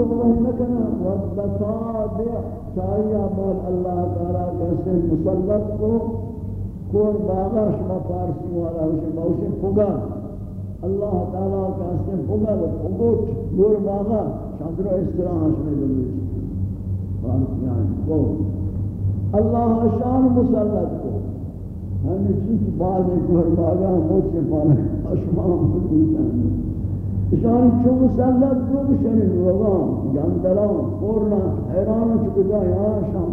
توبہ نکنا والبصادع چاہیے بال اللہ تعالیٰ کیسے مسلط کو کور باغا شما فارسی والا ہوشے موشے پگا اللہ تعالیٰ کیسے پگا پگوٹ کور باغا شاندرو استراحہ شما دلوچ فارسیان کو اللہ شان مسلط کو ہمیں چیز بعد کور باغا موشے پانا اشمان مسلط اشان چون مسلط کو بشن لوگان گندلان پورنا حیران چکو جائے آشان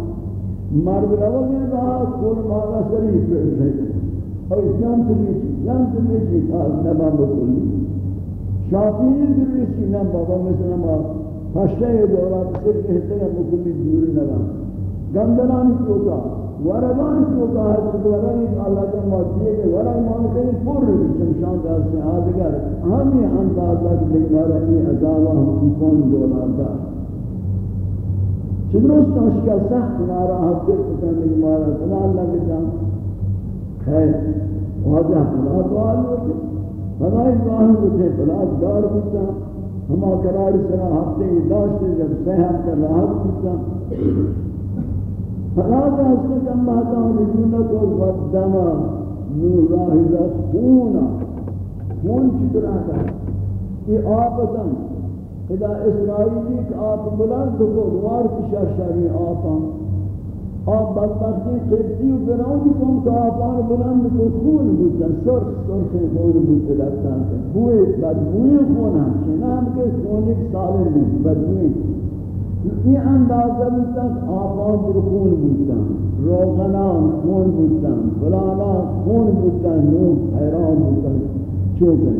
مرد روگ رہا کور مالا سری پر رہے اور اسلام تریچی اسلام تریچی آز نبا بکلی شافیر تریچی نم بابا مثل ما پشتے دولات سے کہتے ہیں مکلی دور نبا گندلان چوکا ورگان چوکا ہے تو ورگان اللہ کا موجودی ہے ورگ مانتے ہیں پور شمشان کا سے آدگر ہمیں اندازہ کہ دیکھا رہی عذابہ ہم کون دولاتا چدرست اشکا سخت ناراحت دل کتنے مارا صدا اللہ کے جان۔ خیر، واضح خدا دوال ہوتے فضائی دعاہم ہوتے فلا دار ہوتا ہما قرار سرا ہفتے ہی داشتے، جب سہ ہفتہ راحت ہوتا فلا هستی کم باتا رجوع نکن ودما نوراه لخونا خون چی دراتا ای آبتا ادا اسرائیلی که آب بلند کو غوار کشا شرمی آبا آب بدبختی قبطی و براونی کن که آبان بلند کو خون بودن سرخ سرخ خون بود درستان بوی بدبوی خونم چنان که خونی سالم بدبوی. یہ اندازہ بودن آپان در خون بودن روغنان خون بودن فلانا خون بودن نو حیران بودن چوکن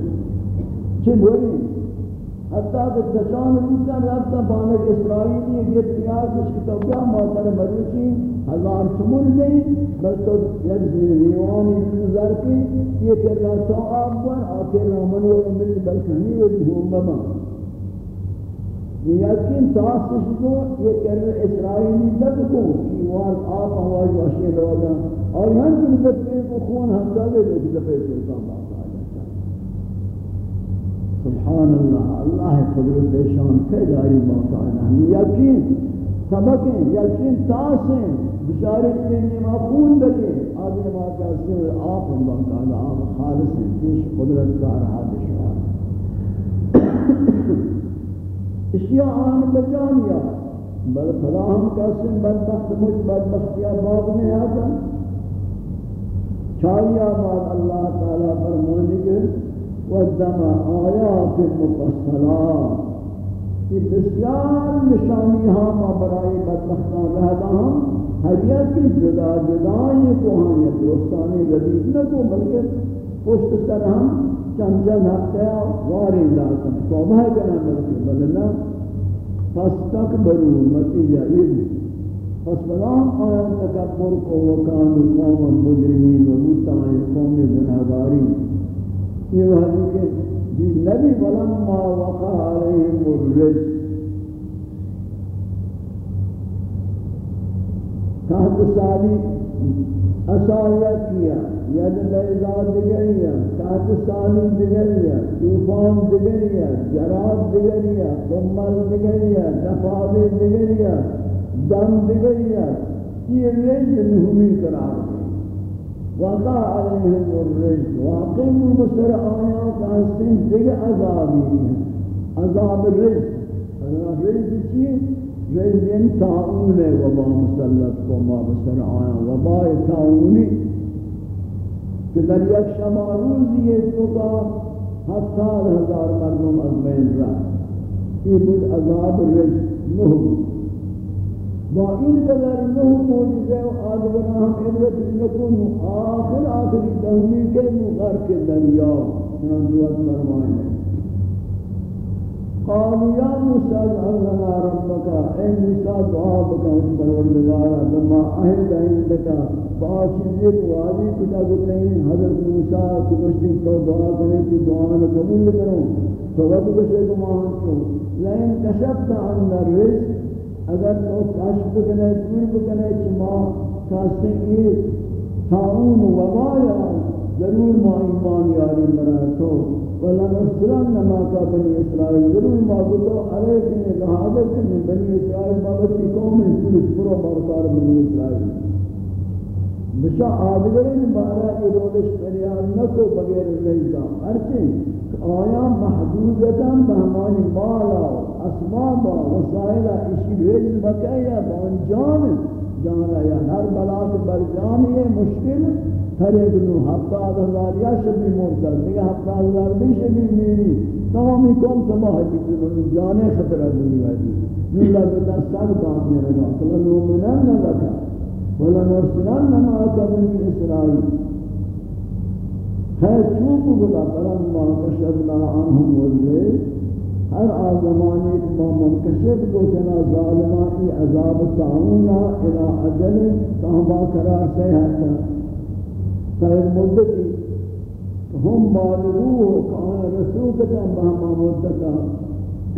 چه بولی حتی کہ دشان روزن رفتا بانک اسرائیلی یہ تیار جس کی توقع محتر مروچی ہزار سمون نہیں بلکہ یک زیوانی نظر کی یہ کر رہا تو آپ بر آخر رامن و مل بلکہ نہیں ہے جھوم بما یقین تاسش کو یہ کر رہا اسرائیلی لگ کو شیوان آپ آواز واشی لوگا اور یہاں کی نظر کو خون ہم دلے لیکن دفعے سے بات سبحان اللہ اللہ قدرت شان کے داری موقع یعنی ہے یقین سبقیں یقین تاسیں بشارے کے لیے معقول دلیے آدھے واقعہ سے آپ ہم باقا آپ خالص ہیں پیش قدرت کا رہا دشوار اشیاء آن بجانیا بل خدا ہم کیسے بدبخت مجھ بدبختیا بعد میں آتا۔ چاہیا بعد اللہ تعالیٰ فرمانے کے، والدم آیات مفصلات۔ یہ بسیار نشانی ہاں ہم برای بدبختان رہتا ہم حریت کی جدا جدائی کو ہم یا دوستانی لذیذ نہ کو، بلکہ پشت سر ہم چند چند ہفتے واری لاتا توبہ کرنا بلکہ بلنا پس تک برو نتیجہ یہ پس بلام آیان تکبر کو وکان قوم مجرمین و بوتان قوم گناہگاری یہ وحدی کہ نبی ولما وقع علیہم الرجس۔ تحت سالی اصالیت کیا، ید بیضاد دگریا تحت سالی دگریا توفان دگریا جراب دگریا کمل دگریا دفاد دگریا دم دگریا یہ رجس نہمی قرار دیا وقع عليهم الرجل واقم بسر آیا کہستن دیگه عذابی عذاب الرجل عذاب الرجل چیئے؟ رجل یعنی تعاون وبا مسلط کو ما بسر آیا. وبا تعاونی کہ در یک شما روزی ہے تو کا ہفتار ہزار مردم از بین رہا یہ بود عذاب الرجل نہ با این قدر نو موجزه و آدگران هم عبرت لکن آخر آخری دهمی کے مغرق دریا. چنانچوات فرمائے قالوا یا موسیٰ اغلنا ربکا اے موسیٰ دعا بکا اس پروردگارا، لما اہد عندکا باشی ایک وادی کتا گتیں حضرت موسیٰ کو تو دعا کریں تو دعا نہ قبول کرو تو وقت بشے کو مان کو لئن کشفت عن الرزق، اگر تو کشف بکنے دور بکنے چما کاستے یہ تعاون و وبایا، ضرور ما ایمان یاری پیغمبر تو. ولنصرن ما کا بنی اسرائیل ضرور معبودو علیہ کے من کہ بنی اسرائیل بابتی قوم ہے پولیس پرو بارکار بنی اسرائیل. بشا آدگرین بارا کی رولش فریاد نکو بغیر لیتا ہرچی آیا محدودتا بہمانی مالا اسبابا وسائلہ اسی ریج بکایا بانجام ہے جان جانا یا ہر بلاک بر جانی ہے مشکل تھرے گنو ہفتہ ہزار یا شبی مرتا دیکھا ہفتہ ہزار بھی شبی میری، تمامی کون تباہ بکر جانے خطرہ دنی واجی نولا بتا سب کام میں رگا کلا نومنان نہ لکھا ولنرسلن معك بني إسرائيل خیر چوب بلا فلما کشفنا عنهم والليل ہر آزمانی ما منکشف کو چنا ظالمانی عذاب تعاونا الى عجل تہما قرار سے حتا تاہر مدتی ہم بالغوه کان رسول کتا بہما مدتا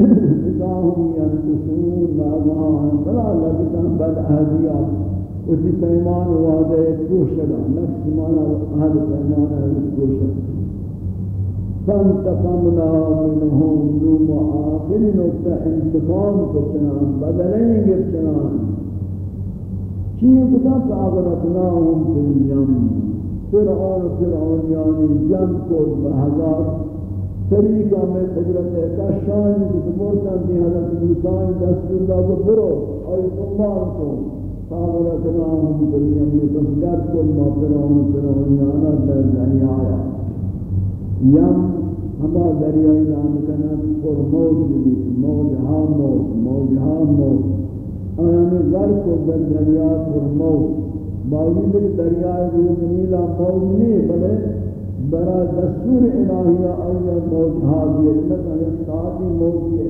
اذا هم ينقصون ناغان فلا لگتا بد اہدیات اسی پیمان وعدہ کوشگا نفس مانا اہل پیمان اہل کوشگا فانتقمنا منهم نوم آخر نقطہ انتقام کچنان بدلیں گے چنان. چیئے کتا فاغرقناهم فی الیم فرعون فرعون یعنی جن کو بہزار. طریقہ میں قدرت ہے کا شان کی مرتن دی حضرت موسیٰ دست اللہ کو برو اور تمہار کو. فاغرت ناهم باليم بسگرد کن ما فرعون فرعونیانا در دریا آیا. یم ہما دریائی نام کنن پر موج بھی موج ہا موج موج ہا موج۔ آیانی غرق و در دریا پر موج۔ باوجود کہ دریائے روز نیلا موج نہیں، بلے برا دستور الہیہ آئیہ موج حاضر لکا یک ساتھی موج کے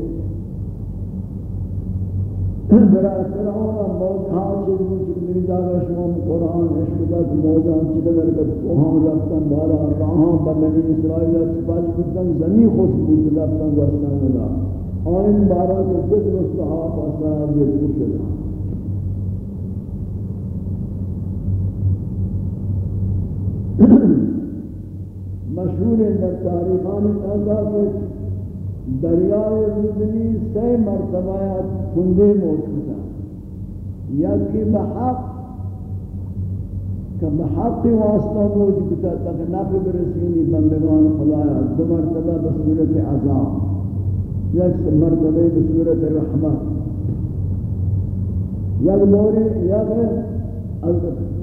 برای فرعون هم باز حال شد بود که نمی داگه شما قرآن عشق دست موجان چی قدر که توهان رفتن بالا. راهان با بنی اسرائیل چپاچ کردن زمین خوش بود رفتن رفتن بدا آن بارا که جد مستحاب اصلاحات یہ دور شد. مشهور در تاریخان انداز دریائے رودنی سی مرتبہ کندے موجود ہیں یا کہ بحق کہ بحق واسطہ موجود ہے تک نفع برسینی بندگان خدایا دو مرتبہ بصورت عذاب. یک مرتبہ بصورت رحمت. یک موری یک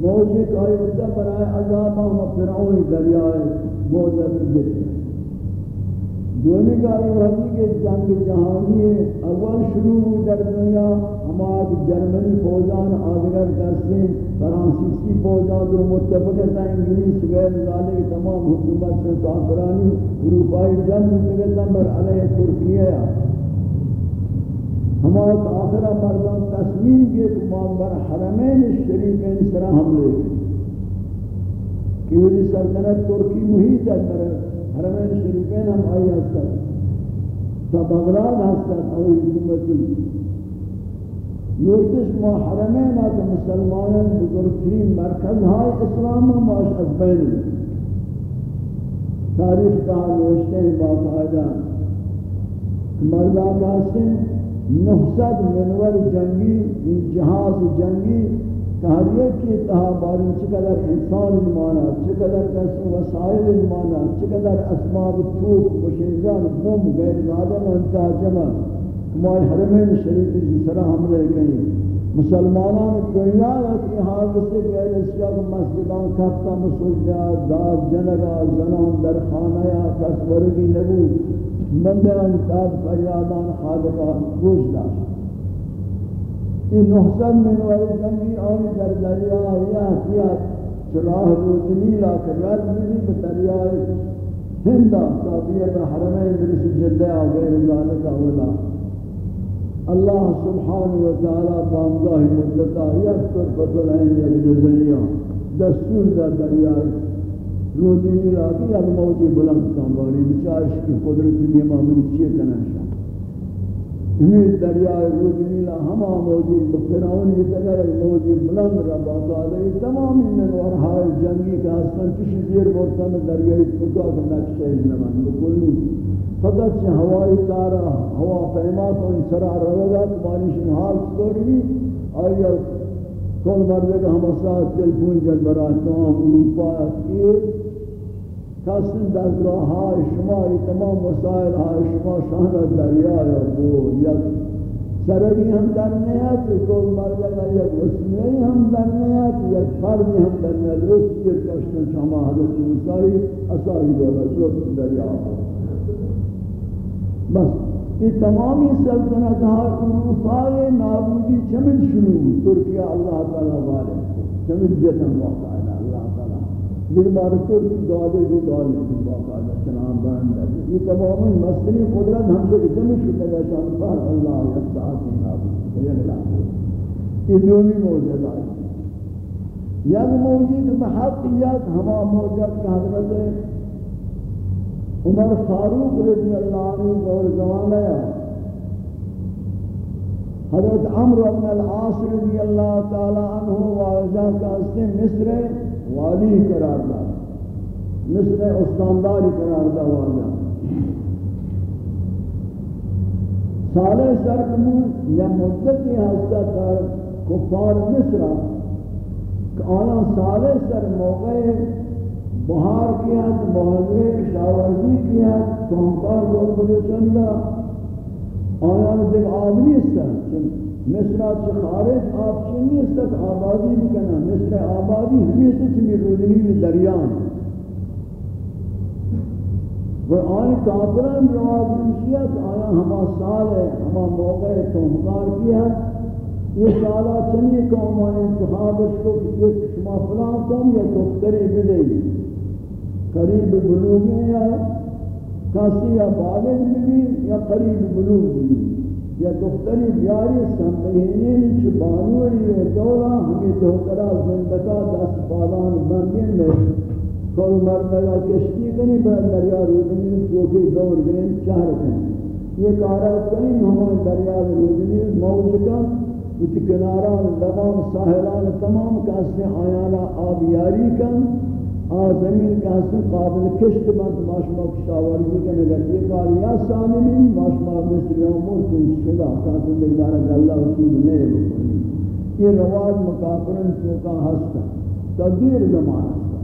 موجی کائی بتا برای عذاب ہم فرعون دریائے موجود جیتے دومی کاری وحدی کے جنگ جہانی اول شروع ہوئی در دنیا، ہمارے جرمنی فوجان آدگر کرتے فرانسیسی فوجان جو متفق تھا انگلیس غیر ذالک تمام حکومت سے کافرانی اروپائی جنگ نگتا بر علیہ ترکیہ ہمارے آخرہ مردان تصمیم کے تمام بر حرمین شریفین سرہ حملے کہ وہ سلطنت ترکی محیط ہے حرمین شریفین ہم آئی ہستن تا بغداد ہستن اوی حکومتی. یورتش ما حرمین آتا مسلمانان بزرگترین مرکز های اسلام ماش از بین تاریخ کا نوشتے باقاعدہ مردہ کا ہستن نحصد منور جنگی جہاز جنگی ہر ایک کی اتحا باری چقدر انسان ایمانا چقدر کسی وسائل ایمانا چقدر اسباب توق مشنگان بم، غیر آدم انتہا جمع ہمارے حرمین شریف جسرا حملے کہیں۔ مسلمانان دنیا کی حال سے غیر اشیاء مسجدان کھتا مسجدہ داد جنگا زنان در خانہ کس ورگی نبو مندران تاب فریادان خادقہ گوش داشت۔ یہ نحسن من والی جنگی آنی در دریا آیا سیاد چراہ روزنی لاکر رد ملی بطریائے ہندہ صحابیت حرمین برس جدہ غیر ذالک اولا. اللہ سبحانہ وتعالی بامگاہ مدتا یک طرفت العین یک نظریہ دستور دا دریائے روزنی لاکی یک موجی بلند کامباری بچارش کی قدرت دیما منی چیئے کنن شاہ یہ دریائے رودنیلا ہما موجود، فرعون یہ تگر موجود، بلند رب آقادہ یہ تمامی منورہائی جنگی کا حسن کسی دیر بورتا میں دریائے فکا کا نقشہ نمان بکلی فقط سے ہوائی تارا ہوا پیما کو ان سرا روگا تمہاری شنحال سکوری بھی آیا کل مردے کا ہم ساتھ تلفون جل برا تمام اروپا یہ کسن دزگاهای شما ای تمام وسائل های شما شان دریا یا بو یا سرگی هم در نیت کل مردگا یک وسیعی هم در نیت یک فردی هم در نیت رست گیر کشتن شما حضرت موسیٰی اصاری دولا رست دریا بس یہ تمامی سلطنت ها اروپای نابودی چمن شروع ترکیہ اللہ تعالی والے چمن جتن واقع دل مارکر کی دعائی بھی دعائی بھی باقاعدہ چنان بند ہے یہ تمام مسئلے قدرت ہم سے اتنی شکر ہے شان پر اللہ یستعاق نابود یہ اللہ یہ دومی موجود آئی یک موجود بحقیت ہما موجود کہ حضرت عمر فاروق رضی اللہ عنہ دور زمانہ ہے۔ حضرت عمرو بن العاص رضی اللہ تعالی عنہ واجہ کا اس نے مصر والی قرار دا مثل استانداری قرار دا والا سال سرکمون یا مدتی ہستا تر کفار مصر آیا سال سر موقع بہار کیا محضر شاورزی کیا کمکار لوگ بلے چنگا آیا دیکھ آبنی اس مصر سے خارج، آپ چنی اس تک آبادی بکنا مصر آبادی ہمیشہ چمی رودنی دریان و آئی کافران جواب نمشیت آیا ہما سال ہے ہما موقع ہے، تو تومکار کیا۔ یہ سالہ چنی قوم انتخابش کو کہ شما فلان قوم یا دختری بدے قریب بلوگی یا کسی یا بالغ بھی یا قریب بلوگ بھی یا دختری بیاری سمبہینی چھ بانوری ہے دولا ہمیں دخترہ زندگا دست پالان بندین میں کل مردگا کشتی کنی بر دریا رودنی چوکی دور بین چہر کنی یہ کارا کنی ہمیں دریا رودنی، موج کا وچ کناران تمام ساحلان، تمام کاسے آیانا آبیاری کن آ، زمین کا حسن قابل کشت بند ماشما کشاورزی کا نگر یہ کار یا سالمین ماشما مثل یومون تنش شدہ کاسن دیدارا اللہ حسود نہیں بکنی. یہ رواج مکافرن چوکا ہستا تدیر زمان ہستا.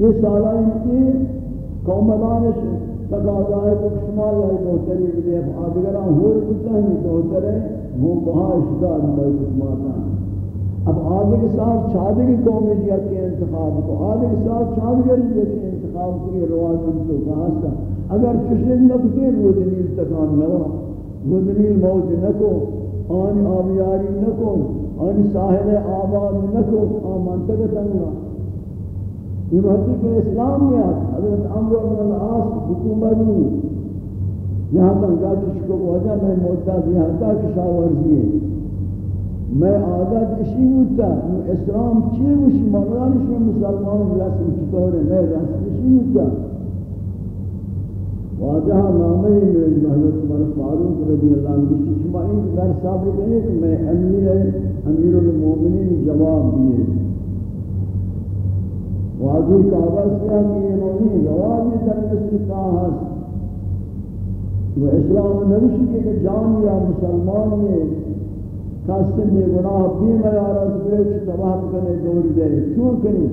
یہ سالائن کی قومدانش تقاضائے کو شمال ہے بہتری بدے آدگران ہور کتا ہی بہتر ہے وہ بہا اشدار مبائی کسماتا ہے اب آدھے کے ساتھ شادی کی قومی جیت کے انتخاب کو، آدھے کے ساتھ شادی جیت کے انتخاب کو، یہ رواج ہم تو کہا سا اگر چشن نکتے وہ دلیل تکان نوا وہ دلیل موج نکو آنی آبیاری نکو آنی ساحل آباد نکو آن منطقہ تنگا یہ محتی کہ اسلام میں آتا حضرت عمر بن العاص حکومت میں یہاں تک گاٹش کو وجہ میں موجود یہاں تک شاورزی ہے۔ میں عادت اسی ہوتا ہے اسلام چی وشی مرانش میں مسلمان رسم چطور؟ ہے میں رسم اسی ہوتا واجہ نامے میں حضرت عمر فاروق رضی اللہ عنہ کی شما این در صبر کریں کہ میں امیر امیر المومنین جواب دیے واجہ کعبہ سے کہ یہ مومن جواب در مثل کہا وہ اسلام نوشی کہ جان یا مسلمان یہ کاستے میں گناہ بھی میارا سبرے تباہ کنے دور دے چون کنی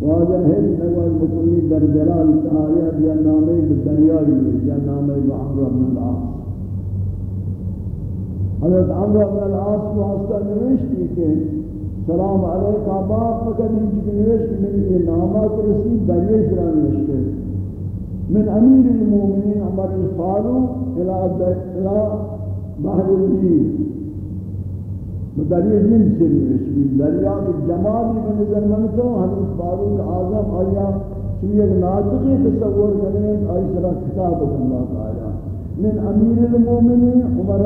واجہ ہے نگوان مکلی در جلال تعالی یا نامے دریائی یا نامے عمرو بن العاص حضرت عمرو بن العاص واسطہ نوشتی کہ سلام علیک آباد فقط انچ نوشت من یہ نامہ کرسی دریائی سرا نوشتے من امیر المومنین عمر الفاروق الى بحر النیل دریا جن سے نوشی دریا کے جمالی میں نظر منتو حضرت فاروق اعظم آیا چوی ایک ناطقی تصور کرنے آئی سرا کتاب اللہ تعالی من امیر المومنین عمر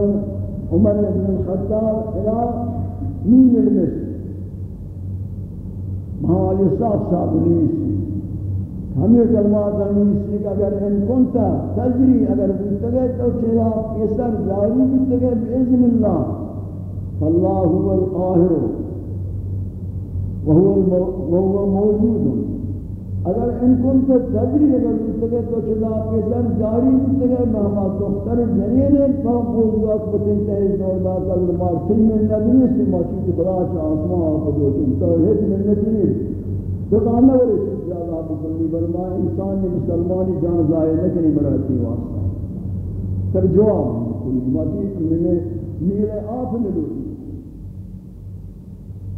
عمر بن الخطاب الى نیل المصر مہا یہ صاف صاف نیسی ہمیں کلمات ہمیں کہ اگر ان کنتا تجری اگر بنتگے تو چلا پیسر جاری بنتگے بإذن اللہ، فاللہ هو القاہر، وهو موجود. اگر ان کنتا تجری اگر بنتگے تو چلا پیسر جاری بنتگے مہما دختر جنین فهم قوضات بتنتہی دولات کلمات تیم ندنی سے موجود خدا چا آسمان آتا دو چنتا ہیت من تو کہاں نہ ورے زیادہ بکلی برما انسان مسلمانی جان ضائع نہ کریں براتی واسطہ سر جواب بکلی ماتی میں نیرے آپ نے لوٹی۔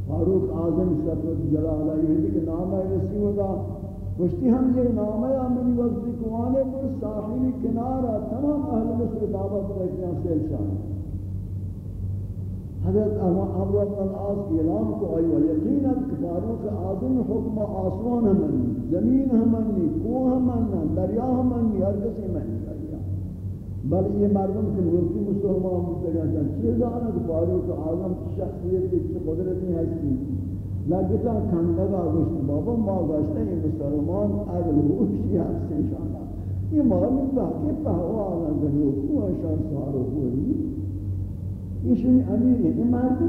فاروق اعظم سرت جلالہ یہ کہ نام ہے رسی ہوگا گشتی ہم یہ نام ہے منی وقت کوانے پر ساحلی کنارہ تمام اہل مصر دعوت رکھنا سے شان حضرت عمر بن العاص اعلان کو آئی و یقینا فاروق اعظم حکم آسمان ہمنی زمین ہمنی کوہ ہمنا دریا ہمنی ہر کسی میں بل یہ مردم کے نورتی مسلمان مستقل جان چیز آنا کہ فاروق اعظم شخصیت کی ہے لگتا کھندگا گوشت بابا ما گوشتا یہ مسلمان عدل ہوشی ہستے انشاءاللہ یہ معلوم باقی پہوانا گریو کوہ شان سارو ہوئی ایشون امیر ہے مرد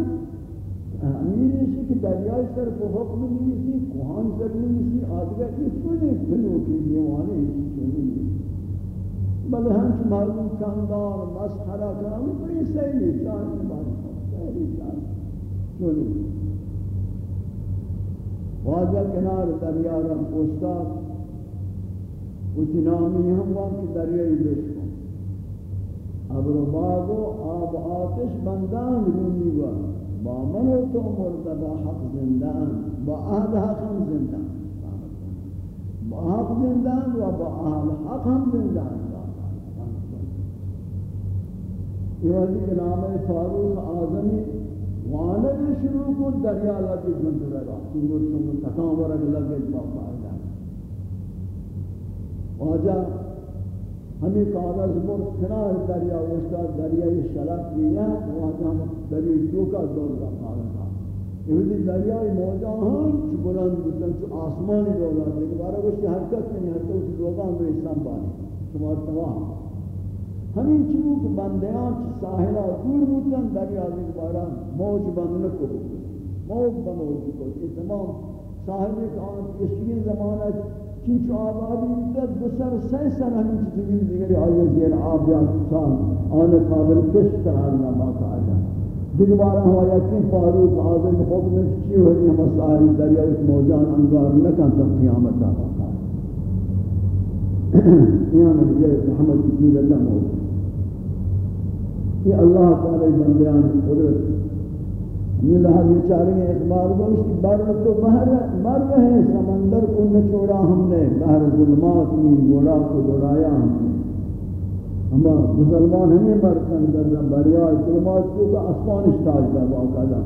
امیر ہے کہ دریائے سر کو حکم نیسی کوہان سر نیسی آدھگا کی سنے کلو کی دیوانے ایسی چونی بلے ہم چھ معلوم کاندار مسخرہ کرام بڑی سہلی باری سہلی چاہنے چونی واجہ کنار دریا رم پوستا کچھ نامی ہم وقت دریائی بشکو ابر و باد و آب آتش بندان رونی و با من و تو مرتبہ حق زندان، با آد حق ہم زندان. با حق زندان و با آد حق ہم زندان. یہ وزی کے نام فاروق آزمی وانا بھی شروع کو دریا لگے جنگ رہا سنگر سنگر تکان ورگ لگے باقا آجا واجہ ہمیں کاغذ مر کنار دریا وشتا دریای شلق دیا وہاں ہم دریای چوکا دور کا کاغذ یہ بھی دریای موجہ ہم چو بلند بودن چو آسمانی دولت لیکن بارا گوشتی حرکت نہیں، حرکت اس لوگاں میں اسلام بانی شمار تمام۔ ہمیں چوک بندیان چو ساحلہ دور بودن دریا دیکھ بارا موج بند نکو موج بموج کو یہ تمام ساحل ایک آن کسی زمانہ چنچ آبادی مدت بسر سی سر ہمیں چیزیں دیگری آئیے زیر آب یا سال آنے قابل کش قرار نہ باقا آجا دیگر بارا ہوا یقین فاروق آزم حکم چی ہوئی ہم ساری دریا اس موجان انگار نکن تک قیامت آبا یہاں نبی محمد کی اللہ موجود یہ اللہ تعالی بندیان قدرت یہ لحظ بیچارے ہیں اقبال کو اس بر تو بہر مر رہے سمندر کو نچوڑا ہم نے بہر ظلمات میں جوڑا کو دوڑایا ہم نے۔ ہم مسلمان ہمیں مرکن در بریا ظلمات کو کا اسمان اشتاج دا باقاعدہ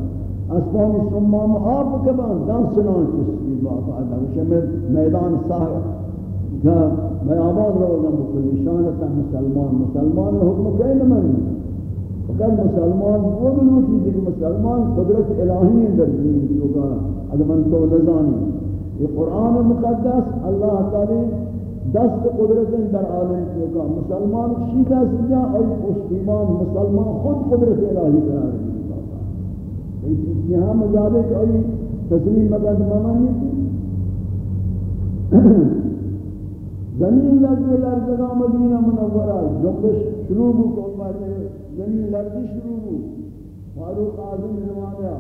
اسمان سمام آپ کبان دان سنان چسکی باقاعدہ وشمل میدان صاحب کا بیابان روزن بکلی شانتا مسلمان مسلمان حکم کئی نمانی اگر مسلمان وہ بھی نوٹی کہ مسلمان قدرت الہی در زمین جو کا اگر من تو نزانی. یہ قرآن مقدس اللہ تعالی دست قدرت در عالم جو کا مسلمان کی دست جا اور مسلمان مسلمان خود قدرت الہی قرار دی اس یہاں مزادے کوئی تسلیم مقدس ممانی تھی. زمین لگے لرزگاہ مدینہ منورہ جنبش شروع کو مرنے یعنی زمین لرزی شروع ہو فاروق اعظم زمانہ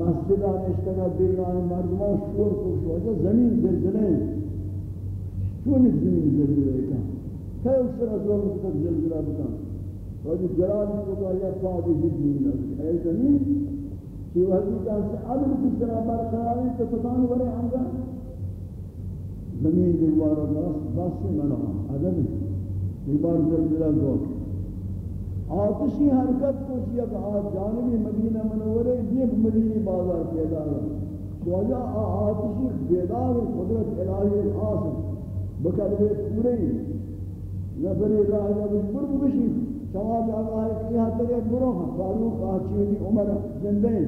مسجد اشتگا دیگران مردمان شور کو شوجا زمین زلزلے چون زمین زلزلے کا کئی اکثر از لوگ تک زلزلہ بکن وجہ جلال جی کو کہا، یا فادی جی زمین لگی اے زمین، کہ وہ حقیقہ سے عدل کی طرح برقرار ہے، تو تکان ورے آنگا زمین دیوارا بس بس منع، عدل ہے. بار زلزلہ گو آتشی حرکت کو جی کیا کہ آج جانبی مدینہ منورے یہ مدینی بازار پیدا ہے۔ وجہ آتشی بیدار قدرت الہی آسن بکلوے پورے نفری راہ جب برو بشی شما جاگا ہے کہ یہاں برو ہاں فاروق آچی عمر زندے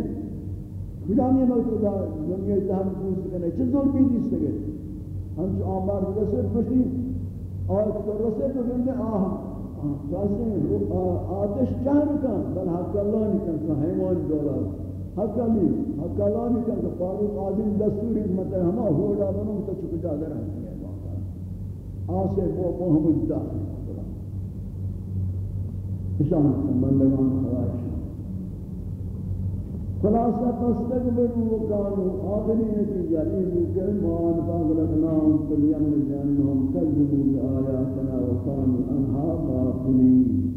بجانی وقت دا دنیا تہم پوچھ کرنے چھ ظلم بھی دیست گئے ہم چھ آمار رسد بشی آیت تو رسد تو گندے آہم آتش چاہ کن بل حق اللہ نکن کہ حیوان دولا حق اللہ حق اللہ نکن کہ فاروق آدم دستوری مطلب ہما ہوڑا بنوں تو چکو جادہ رہتی ہے آسے وہ محمد داخل اشان بندگان خواہش خلاصہ فاستقبلوا وقالوا آخری نتیجہ یہ یعنی کہ مان فاغرقناهم كل يوم جانهم كذبوا بآياتنا وكانوا عنها غافلين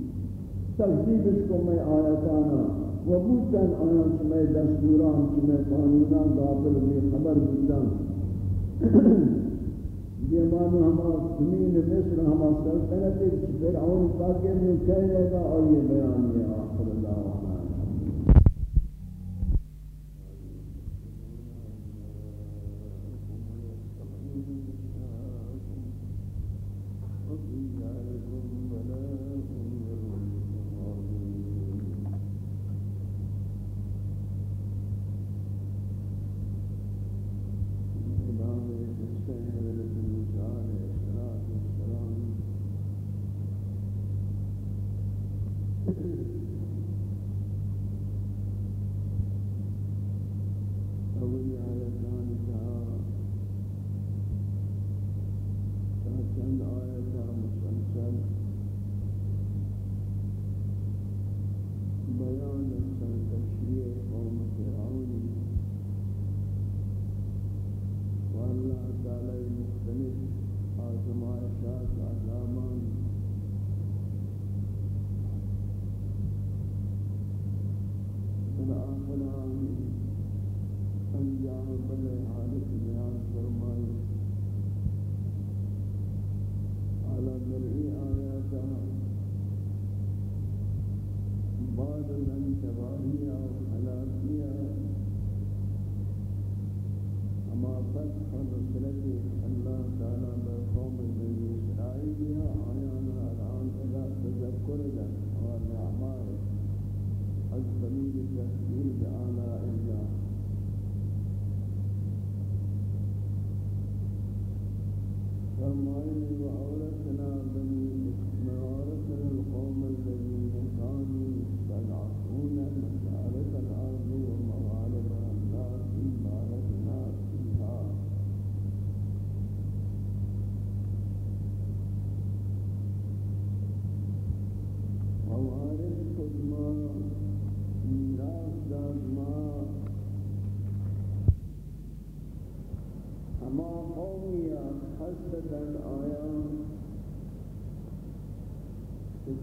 تکذیب اس کو میں آیاتانا۔ و بودتاً آیان چمیں دستوران چمیں قانونان غافل میں خبر بودتاً دیمانو ہما زمین مصر ہما سلطنت ایک فرعون پاکر میں کہنے گا اور یہ بیان یہ آخر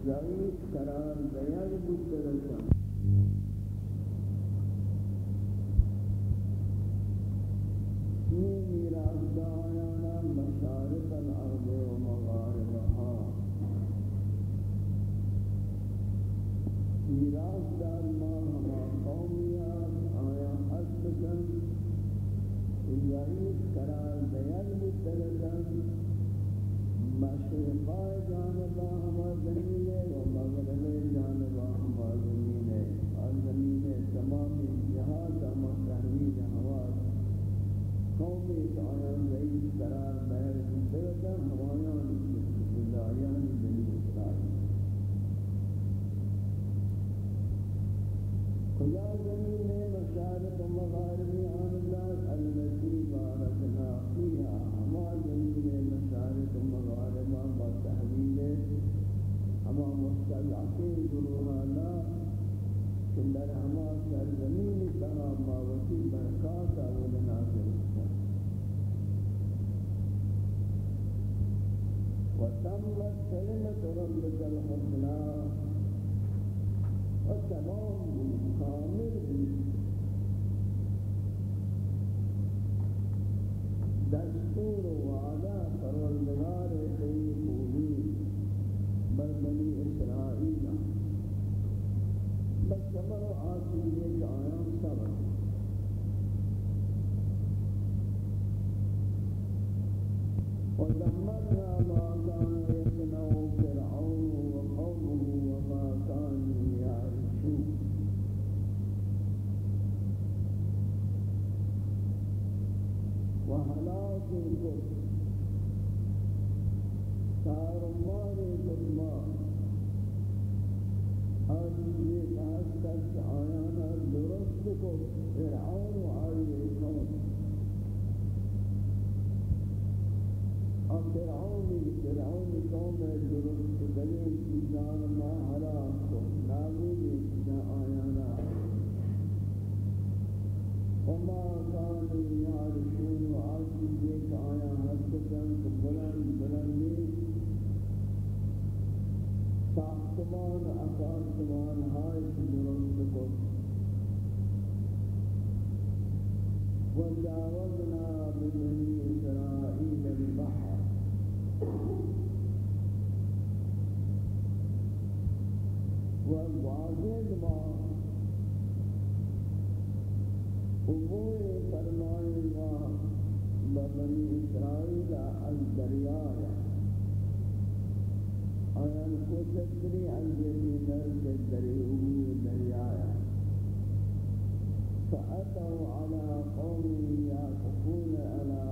ضعیف قرار کہا تک آیانا درست کو فرعون و آئی فرعونی فرعونی قوم درست دلیل چیزان ما نابودی آیانا وما كانوا يعرفون بلند بلندی ساختمان الدرياء آيان کو تدری الجری نر تدریو دریاء فأتوا على قوم يعكفون على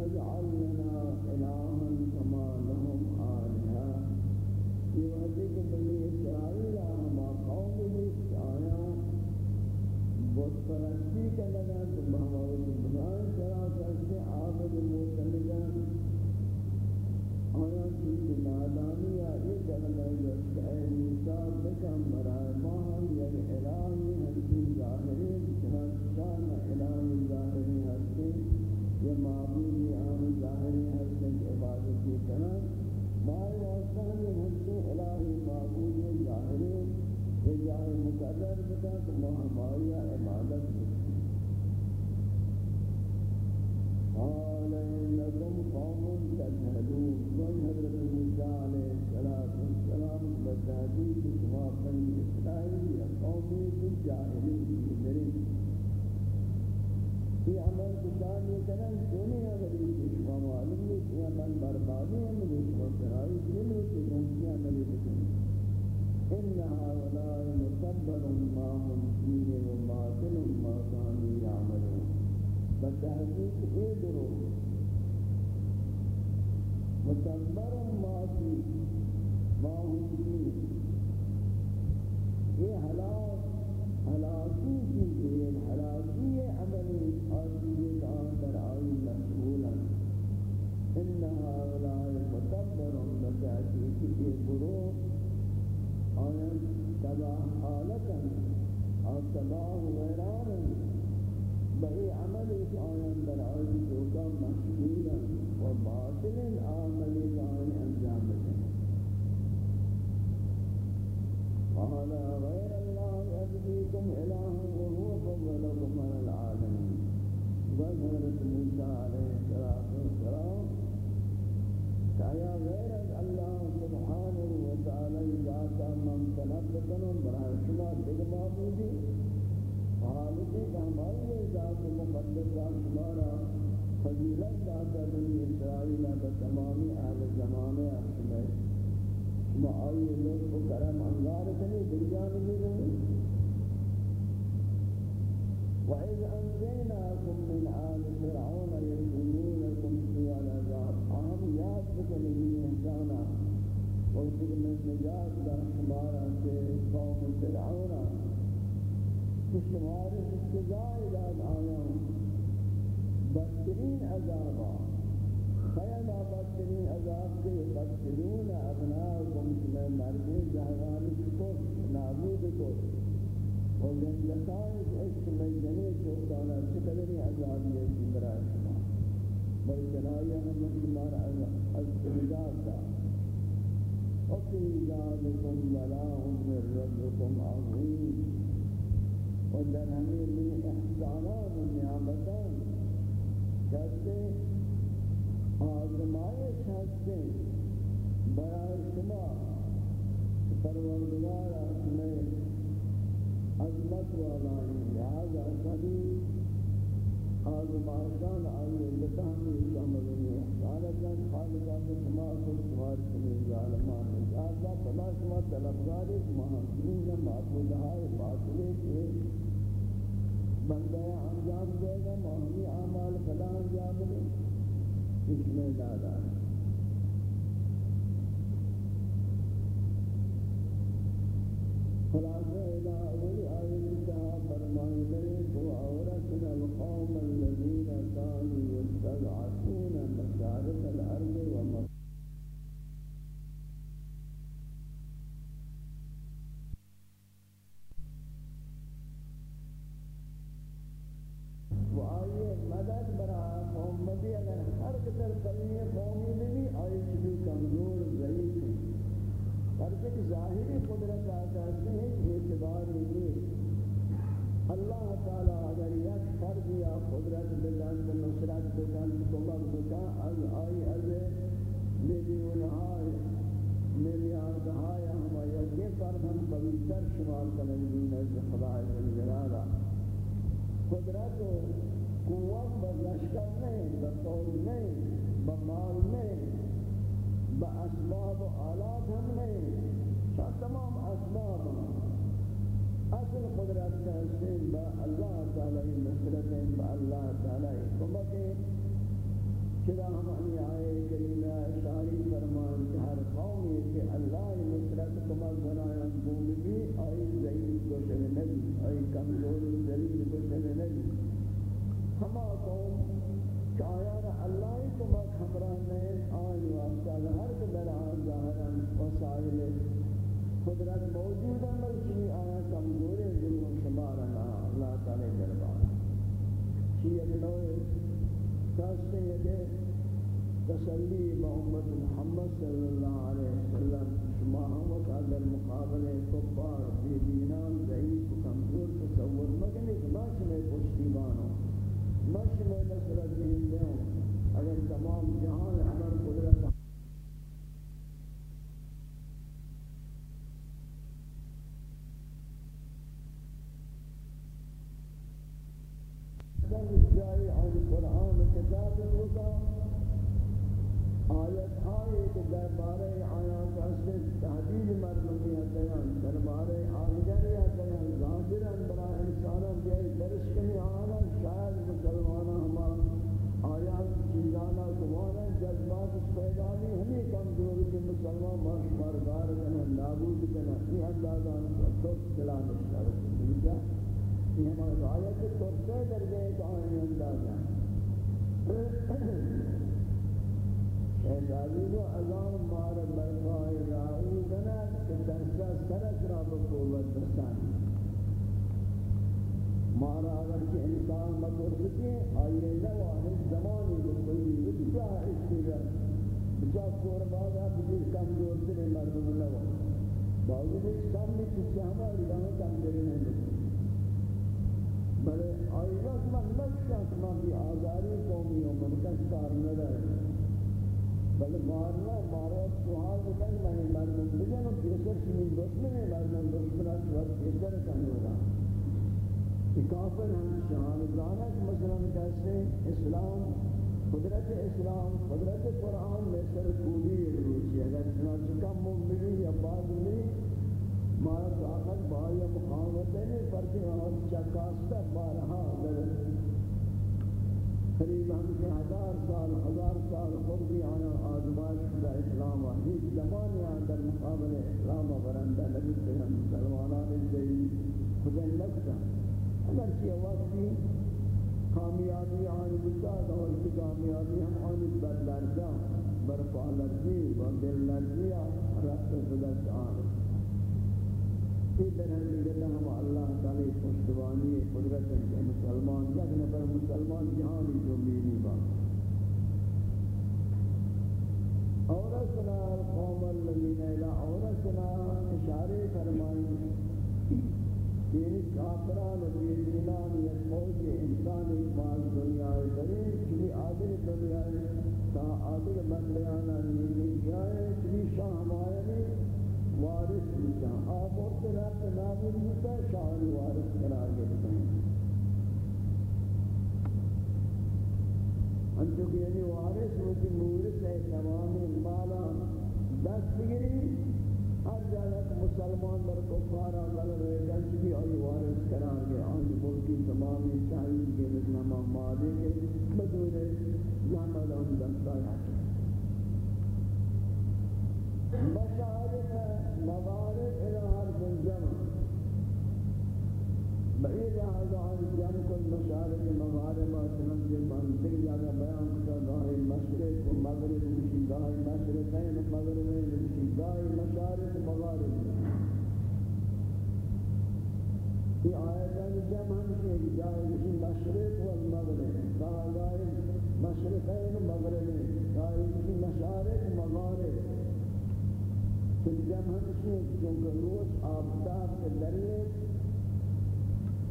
فضیلت داتا بنی اسرائیل بتمامی اہل زمانے شما شما آئی لطف و کرم انگار کنی دریان میں وإذ أنجيناكم من آل فرعون يسومونكم سوء العذاب أهم ياد بكني إنسانا وقت من نجات در شمارا سے قوم فرعون کہ شمار استجائی داد آیا بدترین عذابا. خیال بدترین عذاب کے بدترون ابناءکم شمار مرد جہرانی کو نابود کو ومن لقائد عشق مجنی چوکانا چکلنی عذابی ایسی برای شما. بلکنائی ہم شمار از اجداد دا وفی ذالکم بلاء من ربکم عظیم. و در ہمیں من احسانات و نعمتان کہتے خواہش ہستے برای شما پروردگار اپنے عظمت والا لہذا کبھی آزمائشان آئیے لتہمی سمجھنی احسانتاً خالقہ کے شما خود سوار کنی ظالمان اجازہ فلا شما طلبگاری محمدین معبودہائے باطلے کے بندہ انجام دے گا محمی اعمال فلا انجام دے، اس میں دادا خلاصہ الہ اولی آیت انتہا فرمائی لیے تو عورتنا القوم الذین اگر ہر قومی بھی آئی چلی کمزور، ضعیف ہیں۔ ہر ظاہری قدرت آتا ہے، اعتبار نہیں۔ اللہ تعالی اگر یک فرد یا قدرت بدن نصرت بدن کمک بکا از آئی، از میلیون های میلیارد های ہم یکی فرد ہم قویتر شمار کنگین از خدا جلالا قدرت و قوت بلشکر نہیں بطور نہیں بمال نہیں بأسباب و آلات ہم نہیں تمام اسباب اصل قدرت کا حسین با اللہ تعالی نصرتیں با اللہ تعالی کمکیں چرا ہم انی آئے کریمہ اشاری فرمان کہ ہر قومی کہ اللہ نصرت کمک بنایا بوم بھی آئی ضعیف کو شل نبی آئی کمزور ذلیل کو شل نبی ہما قوم کہ آیا اللہ کمک ہمراہ میں آئی واسطہ ہر قدر آن ظاہرا وسائل قدرت موجود ہے مرچنی آیا کمزور ظلم و شمار اللہ تعالی دربار چی ایک نوع کاستے تسلی با امت محمد صلی اللہ علیہ وسلم شما ہم وقت در مقابل کفار بی دینان ضعیف ما شمال سرد اليوم اگر تمام جهان خبر تو سلام اشتر یہ ہمارا آیت توسے درجے کا انداز ہے شہزادی کو اذان مار برقائے راہی بنا کہ درسہ سرس را بقوت بستانی مارا اگر کہ انسان مدرستی آئیے نواہ زمانی بکلی بچا اشتگر بچا قربانا بجیر کمزور ترے مردم نواہ باوجود سامنے کسی ہماری راہ کمزور نہیں بلے آئی وقت من نکشت من بھی آزاری قومی و منکش کار نداری بلے مارنا مارا سوال بکن من مردم بجن و پیسر سنین دشمن مردم دشمن شوات پیسر کنورا کافر ہم شان زانک مثلا کہتے اسلام قدرت اسلام قدرت قرآن میں سر کوبی روچی اگر چنانچہ کم ملی مارا طاقت بار یا مقاومت ہے پر کہ ہم چکاستہ بارہا در قریب ہم سے ہزار سال ہزار سال خود بھی آیا، آزمائش شدہ اسلام ہیچ زمان یہاں در مقابل اسلام برندہ نبی سے ہم مسلمانان جئی خدا لگتا اگر کہ وقتی کامیابی آن بتا اور کی کامیابی ہم آن بدلرجا برپا لرزی و دل لرزی رفت خدا آن اسی طرح دیگر ہم اللہ تعالی پشتوانی قدرت ہے مسلمان یک نفر مسلمان جہانی جو میری بات اورسنا القوم الذین الى اورسنا اشارے فرمائیں یعنی کافران و بیدینان یک موج انسانی بعض دنیا کرے چلی عادل دنیا تا عادل بیانا نیلی کیا ہے چلی شاہ ہمارے وارث ہوتا آپ اور رب نابود ہوتا شاہ وارث قرار کرا گئے انتو کہ یعنی وارث ہوتی مورث ہے تمام مالا دست بگری ہر جگہ مسلمان در کفارا غلط ہے جنس بھی آئی وارث کرا گئے آنی ملکی تمام شاہی کے مثل مادے کے بدون جامل ان دستا ہے مشارف الى حرف الجمع بعید لحاظ عن جمع کل مشارف مغارب سننجل منطق جاگا بیان کتا گاہی مشرق و مغرب مشی گاہی مشرقین و مغربین مشی گاہی مشارف مغارب. یہ آیتان جمع ہمشی ہے جاہی مشی مشرق و مغرب. گاہی مشرقین و مغربین. گاہی مشی مشارق مغارب. کہ ہمشی ہے چونکہ روز آفتاب کے ذریعے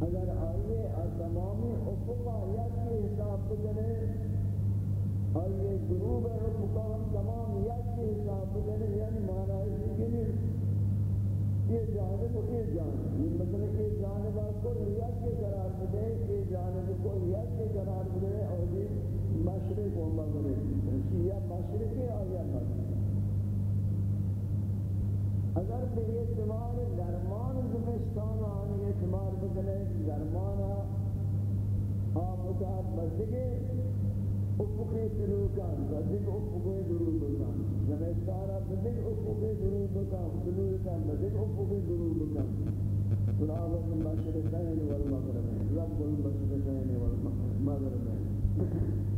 اگر آئیے اور تمامی افقہ یک کے حساب بجنے اور یہ گروب افقہ ہم تمام یک کے حساب بجنے یعنی مانا ہے کہ یہ جانب و یہ جانب، یہ مطلب یہ جانب کو یک کے قرار بدے یہ جانب کو یک کے قرار بدے اور یہ مشرق و مغرب یہ مشرق ہے اور یہ مغرب اگر به اعتبار درمان زمستان آن اعتبار بکنه درمان آمداد بزدگی افق شروع کن بزدگ افق درو زمستان بزدگ افق درو بکن شروع کن بزدگ افق درو بکن سراب المشرقین والمغربین، رب المشرقین والمغربین.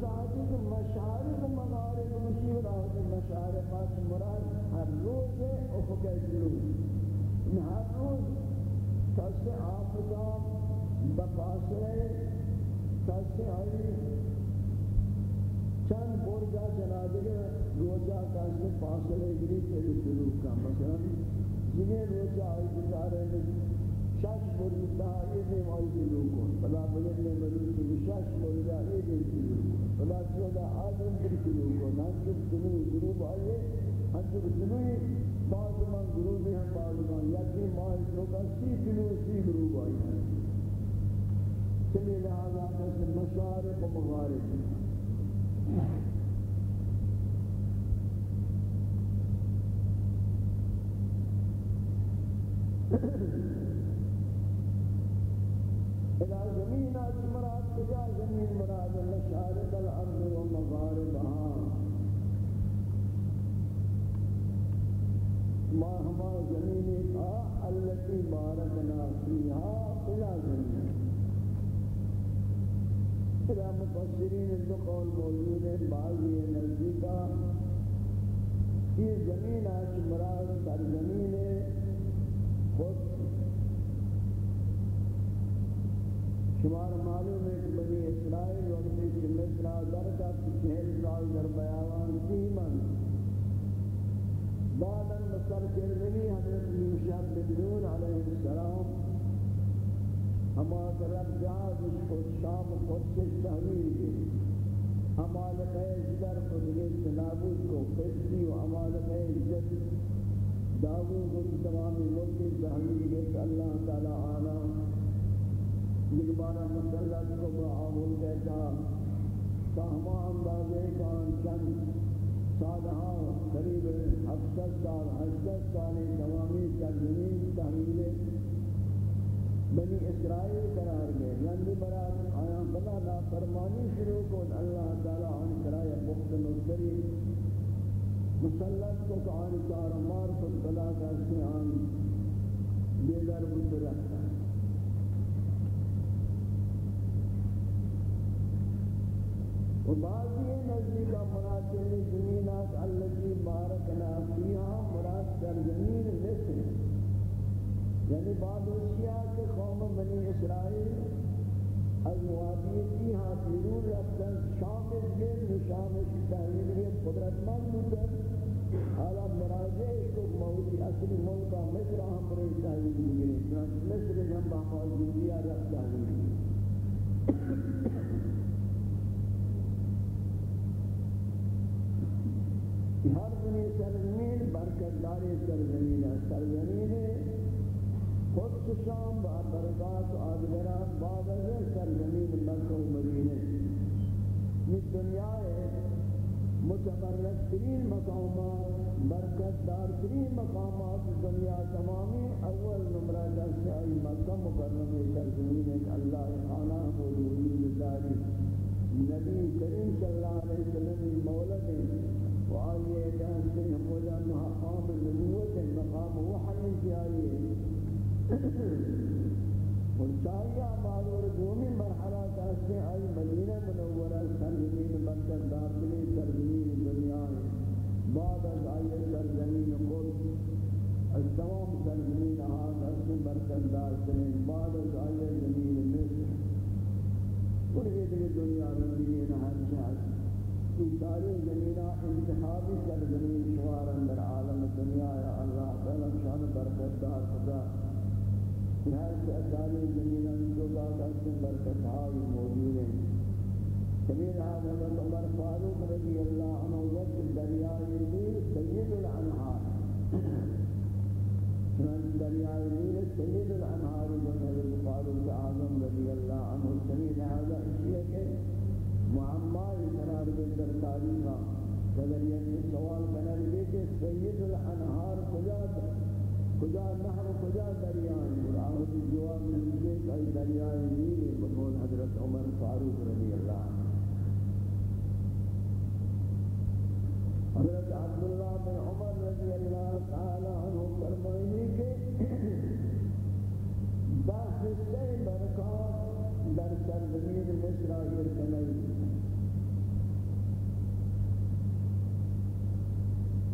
ساتھی کے مشارق و مغارب مشیر آہد مشارقات مراد ہر روز افق جلو ہر روز کس آفتا بفاصلے کس آئی چند برجا جنادگے روزہ کس فاصلے گری تیری جلو کا مثلا جنہیں روزہ آئی بچارے شش برج تاہی دے وائی جلو کو بلا بلد میں ملوک کی شش برج آئی دے جلو کو بلا چودہ آدم در جلو کو نانچک جلو جلو آئیے ہنچک جلوی بعض من جلو بھی بعض من یکی ماہی چوکا سی جلو سی جلو آئی ہے چلی لہذا مثل مشارق و مغارب. Thank you. الى زمین از مراد کجا زمین مراد مشارق الارض و مغاربها ما ہما زمین کا التي بارکنا فيها الى زمین. الى مفسرین دو قول موجود ہیں بعضی نزدیکا یہ زمین آج مراد سرزمین خود شمار معلوم ہے کہ بنی اسرائیل وقتی کہ مصر آدھر کا چہل سال در بیاوان تیمن بعدا مصر کردنی حضرت یوشع بن نون علیہ السلام۔ ہما رب جہاز اس کو شام خود سے تحویل کی۔ ہمالک در خدلی تنابود کو فسدی و ہمالک عزت داود و تمامی ملک تحویل کی۔ اللہ تعالی آنا دوبارہ مسلط کو معامل کہتا سہما اندازے کان چند سادہا قریب ہفتت سال ہشتت سال تمامی سرزمین تحمیل بنی اسرائیل قرار گئے۔ یعنی لندی برات آیا خدا لا فرمانی شروع کو اللہ تعالی عن کرائے بخت نصری مسلط کو آن چار مار خود بلا کرتے آن بیدر بند رکھتا ہے و بعضی نزدیک مناسب زمینات التي بارکنا فيها مراد در زمین مصر یعنی بعض اشیاء کے قوم بنی اسرائیل از وادی فيها بیرون رفتن، شام جن شام تحویل یہ قدرت مند بودن۔ حالا مراجع کو موتی اصلی ملکہ مصر ہم رہی تحویل مصر ہم با موجودیہ رفت تحویل سرزمین، برکت داری سرزمین سرزمین خود شام با برکات آدگران بعد از سرزمین مکہ و مدینہ۔ یہ دنیا ہے متبرک ترین مقامات، برکت دار ترین مقامات دنیا تمامی اول نمرہ دست آئی مقام نبوت مقام وحی کی آئیے چاہیے معذور دومی مرحلہ کہتے ہیں آئی مدینہ منورہ سرزمین برکت داخلی سرزمین دنیا. ہے بعد از آئی سرزمین قدس، از تمام سرزمین آہاں اس برکت داخلی بعد از آئی زمین مصر. پوری دیگر دنیا زمین ہر شہر کی ساری زمینہ انتخابی سرزمین شوار اندر عالم دنیا یا اللہ تعالی شان برکت دار خدا۔ ہر سرکاری زمینوں جو بات ہے برکت ہائی موجود ہے کبیر حضرت عمر فاروق رضی اللہ عنہ وقت دریائے نیل سید الانہار۔ چنانچہ دریائے نیل سید الانہار جو حضرت فاروق اعظم رضی اللہ عنہ سمی لہذا اسی ہے کہ معمار قرار دے در تاریخہ صدریت سوال کرنے لگے کہ سید الانہار کجا کجا نہر کجا دریائے اور آہد جواب میں کہ ای دریائے بقول حضرت عمر فاروق رضی اللہ حضرت عبداللہ بن عمر رضی اللہ تعالی عنہ فرمائیں کہ بحث سے برکات در سرزمین مصر آئیر کنائی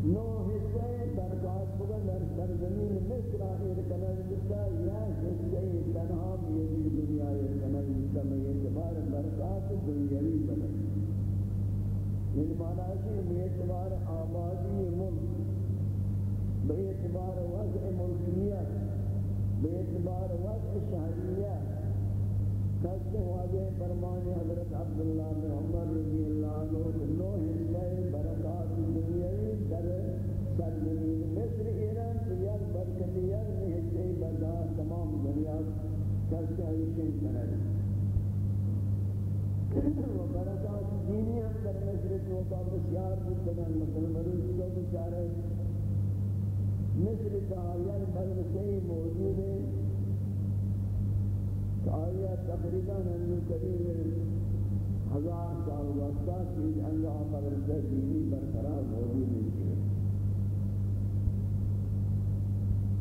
نو حصے درکات بگا در سرزمین مصر آخر کنن بتا یا حصے تنہا یہ دنیا یہ کنن بتا میں اعتبار برکات دنیاوی بنے یعنی مانا ہے کہ اعتبار آبادی ملک بے اعتبار وضع ملکیت بے اعتبار وضع شہریت کہتے واضح فرمانے حضرت عبداللہ بن عمر رضی اللہ عنہ نو حصہ برکات دنیاوی در مصر، ایران تیار برکتیار میں حصہ جی بردار تمام دنیا کہتے عیشن کرنے و برکات دینی ہم در مصر تو کا بسیار بودن مثل مروز کو بچارے مصر کا آیان مدرسے موجود ہے۔ آیا تقریباً ہم قریب ہزار سال وقتا چیز انگاہ مدرسہ دینی برقرار موجود ہے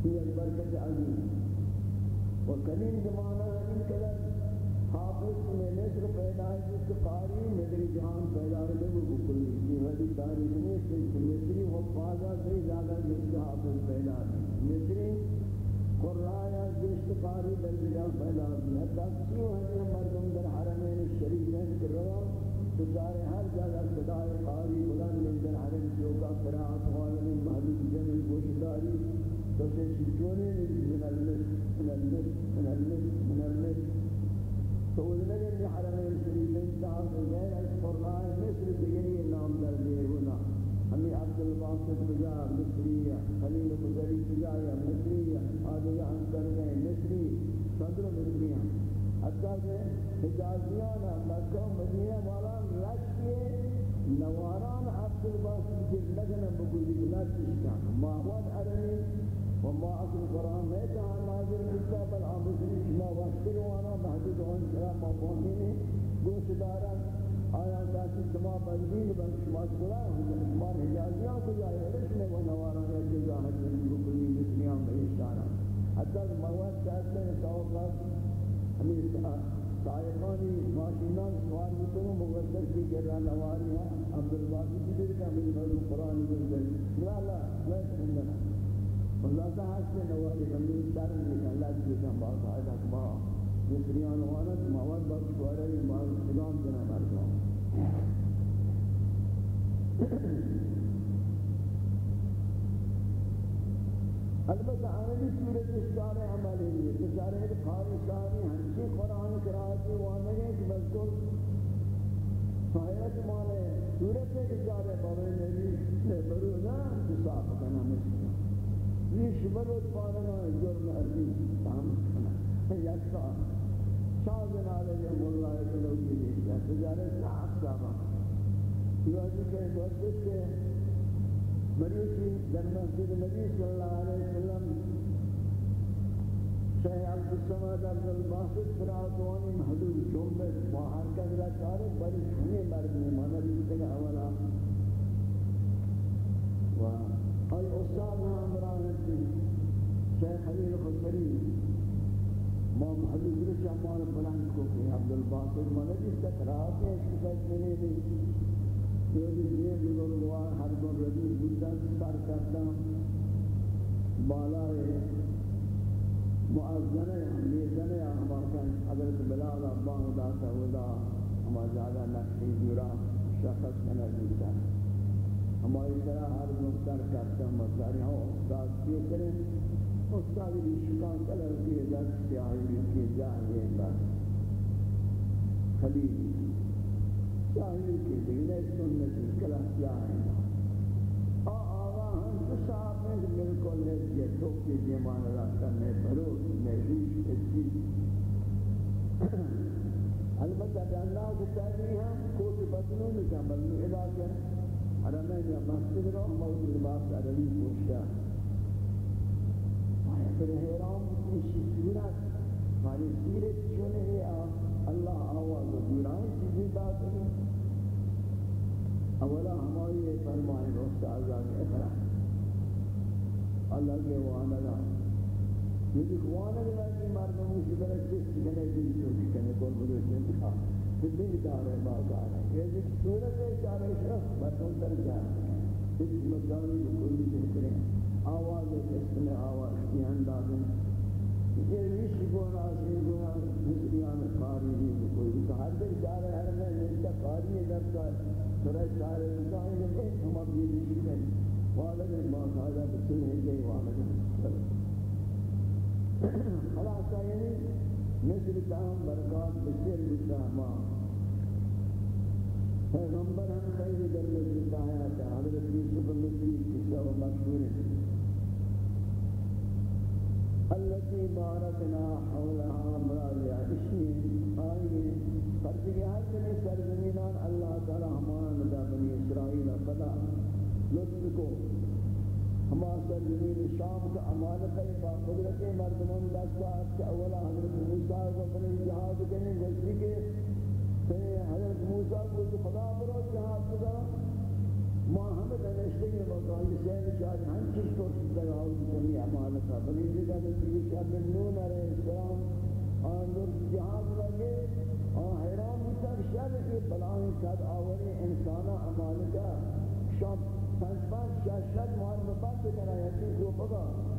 یہ برکت عظیم و قدیم زمانہ ان قدر حافظ میں نصر پیدا ہے، جس کے قاری مدری جہان پیدا ہے وہ کلی یہ حدی تاریخ میں سے مصری و فاضا سے زیادہ جس کے حافظ پیدا ہے۔ مصری قرآن جشت قاری در بجا پیدا بھی حتی کیوں ہیں مردم در حرمین شریفین کے روا تو سارے ہر جگہ صدای قاری بلند در حرم چوکا قرآت والن محلوب جمع گوشداری تو سے من المس من المس من المس من المس تو وہ لگے حرمین شریفین صاحب غیر از قرآن مصر دیگری نام در دیئے ہونا ہمیں عبد الباسط بجا مصریہ خلیل مزری بجا یا مصریہ آدھے انکر گئے مصری صدر مصریہ حتیٰ کہ حجازیان مکہ مدینہ والا لشکے نواران عبد الباسط جل لگنا بکلی لشکا ماہوات عرمی وما أصل القرآن ما يتعى نازل الكتاب العامسين ما واشكر وانا محدود عن شراء مفاهمين گوش دارا آیا تاکہ شما بندین بن شما شما شما حجازیاں کو جائے رشن و نوارا ہے کہ جہاں جن کو کلی مسلیاں میں اشارہ حتی مواد چاہتے ہیں توقعات ہمیں سائقانی ماشینان سوار بکنو مغرصر کی کہہ نواری ہیں، عبدالباقی کی دیر کا مجھے بھر قرآن بن گئی لا لا لا سندنا اللہ تعالی سے نواری بندی دار میں اللہ کی جان بہت فائدہ کما مصریان وانا مواد بخش وارا یہ مال سلام جنا مردوں البتہ عملی صورت اشکار عملی ہے بچارے خاری شاری ہنچی قرآن قرآتی وانے گئے کہ بلکل فائرت مانے صورت ہے کہ جارے بابے نبی نے برو نا حساب کرنا مشکل ریش برو پاننا جرم عزیز تام کنا یکتا شاہ جنالے یہ مولای کلوگی دیتا تجارے صاحب صاحبہ یہ وجہ کہ دوستش کے مریضی در مسجد نبی صلی اللہ علیہ وسلم شیخ عبد السمد عبد الباسط فراتوانی محدود جنبت باہر کا دلہ چارے بڑی سنے مرد میں مانا دیتے گا اولا و ای استاد ہمراہ تھی شیخ حلیل خسری ما محدود رچ امان بلند کو کہ عبد الباسط مانا دیتے فرات ہے اس کی ساتھ ملے دی یہ بھی یہ بھی ہر دن رجوع بودن سر کرتا بالا ہے معذنه میزنه ہمارکن حضرت بلال ابان داتا ودا ہما زیادہ نقشی جورا شخص کنا جورتا ہماری طرح ہر مختر کرتا مختاری ہوں استاد کیے کریں، استاد بھی شکان کلر کی دست سیاہی کی جاہی بس خلیل، سیاہی کی دیگر سنتی کلر سیاہی صاحب نے بالکل ہے یہ تو کہ جمان راستہ میں بھرو میں ریش اچھی البتہ اللہ کو تابعی ہم کوئی بدلوں میں کیا بدلوں علاقہ حرمین یا مسجد رو موضوع لباس عربی پوشتا آیا پھر حیرام کشی صورت ہماری سیرت چونے ہے اللہ آواز و دوران چیزیں بات ہے اولا ہماری فرمائے روست آزاد اخراج اللہ کے وانا دا یہ بھی وانا کہ مردوں کی طرح کس کنے دی جو کنے کون بولے ہیں ہاں پھر بھی ہے باقا یہ ایک صورت ہے چارے شخص باتوں تر جا اس مقداری کوئی بھی آواز ہے اس میں آواز کی انداز ہے یہ ریش کو راسی کو مسلیان قاری بھی کوئی تو ہر دل جا رہے ہر میں اس کا قاری ہے جب کا سورج سارے انسان ہے کہ ہم اب یہ ریش کریں والد ما قال بسنه جاي والد خلاص يعني مثل تام برکات بسر بساما پیغمبر ہم خیر در مجلس آیا تھا حضرت یوسف مصری قصہ و مشہور ہے التي باركنا حولها مرادیا اسی آئیے فرض یہ ہے سرزمینان اللہ تعالی ہمان مدہ بنی اسرائیل خدا لطف کو. ہمارا سرزمین شام کا امانت ہے با قدرت مردمان دستا کہ اولا حضرت موسیٰ کو اپنے جہاد کرنے گوشتی کے حضرت موسیٰ کو خدا برو جہاد کدا ما ہمیں دنشتے ہیں وقال سین شاہد ہم چیز کو سدر آؤ کنی امانت ہے بلی جگہ نتیجہ شاہ بن نون علیہ السلام آن در جہاد لگے آن حیران ہوتا کہ شاید کہ بلائیں کد آوری انسانا امانتا شام پنج پنج شش شش مار مباد کرا یکی جو بگا۔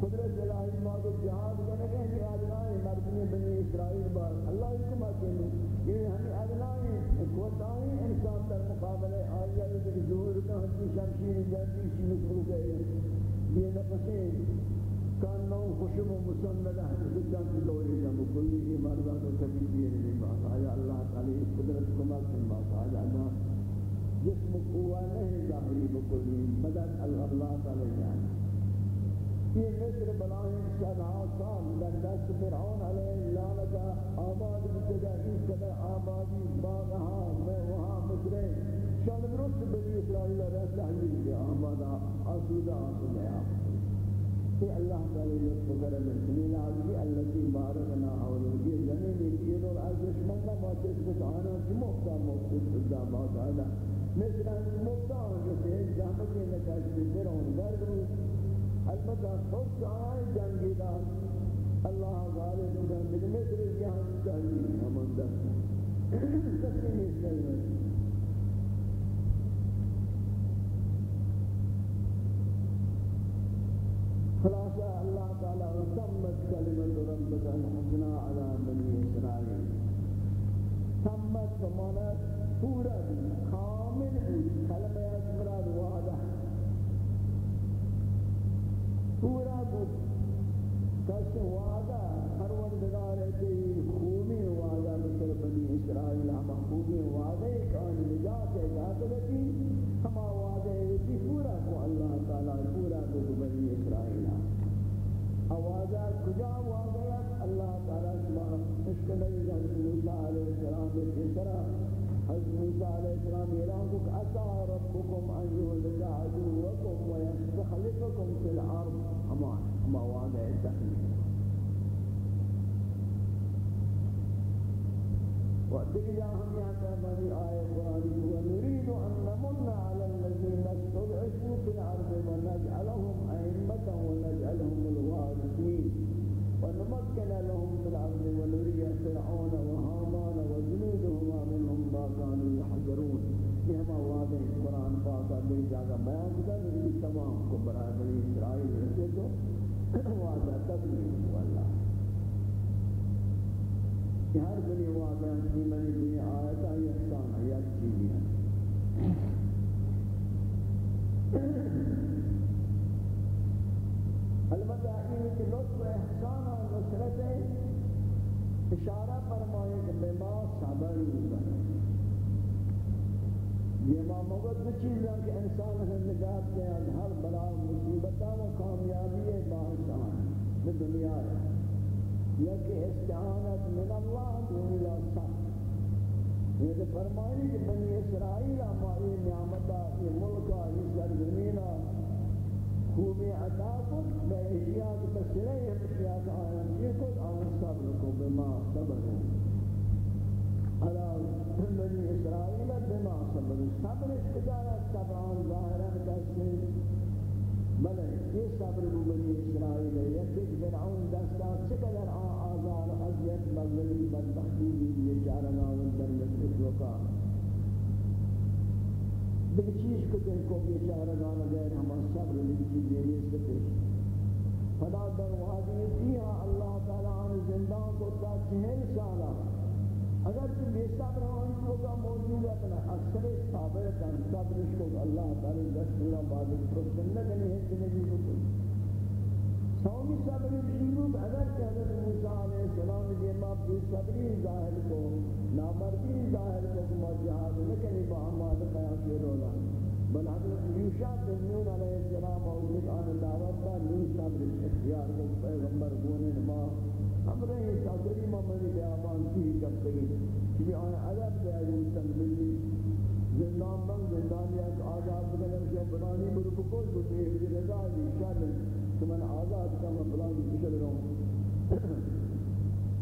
قدرت الہی ما کو جہاد کرنے کے ہیں ادنائیں مردمی بنی اسرائیل بار۔ اللہ کو مکن یہ ہمیں ادنائیں کوتاہیں انسان در مقابلے آیا کہ ظہور کا ہنسی شمشیر جلدی سی مثل گئے۔ یہ نفسیں کان نو خوشم و مسندہ حدیثان کی دوری جمع کلی یہ مردہ تو کبھی دیئے نہیں بات آیا۔ اللہ تعالی قدرت کو مکن بات آیا۔ اللہ جسم قوہ نہیں ظاہری بکلی، مدد اللہ تعالی جانا۔ یہ مصر بلائیں سبع سال در دست فرعون علیہ لعنتا آباد بکدہ اس قدر آبادی باغہا میں وہاں مصر شان درست بنی اسرائیل رہتا تحلیل کیا آبادا آسودہ آسودہ۔ کہ اللہ تعالی لطف کرم سمیل آدمی اللہ کی بارکنا حولو یہ زمین یہ دور ارزش مندہ موتس بتانا کہ مختہ موتس بدا بہت آدھا مثل المبتان جسے زحمت کے نکاش بھی فرعون گرد رو البتہ خود آئے جنگی دار اللہ غالب کن بل مثل جہاں چاہیے ہمان دست کسی مثل میں خلاصہ اللہ تعالی وتمت کلمت ربک الحسنى على بني اسرائیل تمت بمعنى پورا مؤمن کلمہ از مراد وعدہ پورا بود کس وعدہ پروردگار کے خومی وعدہ مثل بنی اسرائیل ہم خومی وعدہ کان نجات ہے۔ جات لگی ہم وعدہ کی پورا کو اللہ تعالی پورا بود بنی اسرائیل وعدہ کجا وعدہ اللہ تعالی سبحانہ اس کے نبی جان کی اللہ علیہ السلام کے طرح موسى علیہ السلام اعلان کو عطا ربکم ان یهلك عدوکم و یستخلفکم فی الأرض أمان اما وعده التخلیف وَأَتَيْنَا هُمْ يَعْلَمُونَ آيَةَ الْقُرْآنِ وَنُرِيدُ أَن نَّمُنَّ عَلَى الَّذِينَ اسْتُضْعِفُوا فِي الْأَرْضِ وَنَجْعَلَهُمْ قرآن پاک جگہ بیان کیا کہ تمام کو برائے بنی اسرائیل رسے تو وعدہ تکلیف واللہ۔ کہ ہر بنی وعدہ کی منی بنی آیتا یکسان ہے جی یک چیزی ہے۔ البتہ یہ کہ لطف احسان و نصرت اشارہ فرمائے کہ بے ما صبر ہوگا یہ ما موقع دو چیزاں کہ انسان ہے نجات کے ہر بلا مصیبتہ و کامیابی ہے باہشان میں دنیا ہے۔ یا کہ استعانت من اللہ دونی لا سخت یہ تو فرمائی کہ بنی اسرائیل ہماری نعمتہ یہ ملکہ یہ سرزمینہ خوبی عطا کو بے اشیاء کے بسرے یہ اشیاء کا آیان یہ کل آن صبر کو بما صبر ہوں بنی اسرائیل بما صبر صبر استجارہ صبران ظاہران کسی بلے، یہ صبر بنی اسرائیل ہے. یک فرعون دستا، چقدر آزار عذیت مغلی بدبختی بھی یہ چارناون در مصر روکا دیکھ چیز کو دن کو یہ چارنان غیر ہمان صبر لیکن چیز یہ سے پیش. فلا در وادی تیہا اللہ تعالیٰ عنہ زندان کو تا چہل سالہ اگر تو بے صبر ہوئی ہوگا موجود ہے، اپنا اکثر صابر کن صبرش کو اللہ، تعالی، دست اللہ بعد پرسن نہ کرنے ہے کہ نہیں کو سومی صبری شیرو اگر کہ حضرت موسیٰ علیہ السلام یہ ماں بے صبری ظاہر کو، نامردی ظاہر کو کما جہاد نہ کرنے با ہماد قیام کے رولا بل حضرت یوشا بن نون علیہ السلام موجود آن دعوت کا نون صبر اختیار کو پیغمبر گونے نما ہم رہے صبری ممنی بیابان کی کب تگی کہ آن عذاب دے آئی تنبیلی، زندان من زندانیت آزاد بکنر کہ بنانی برکو کوئی بکنی ہے رضا دی شر کہ من آزاد کا من بلانی بشل رہوں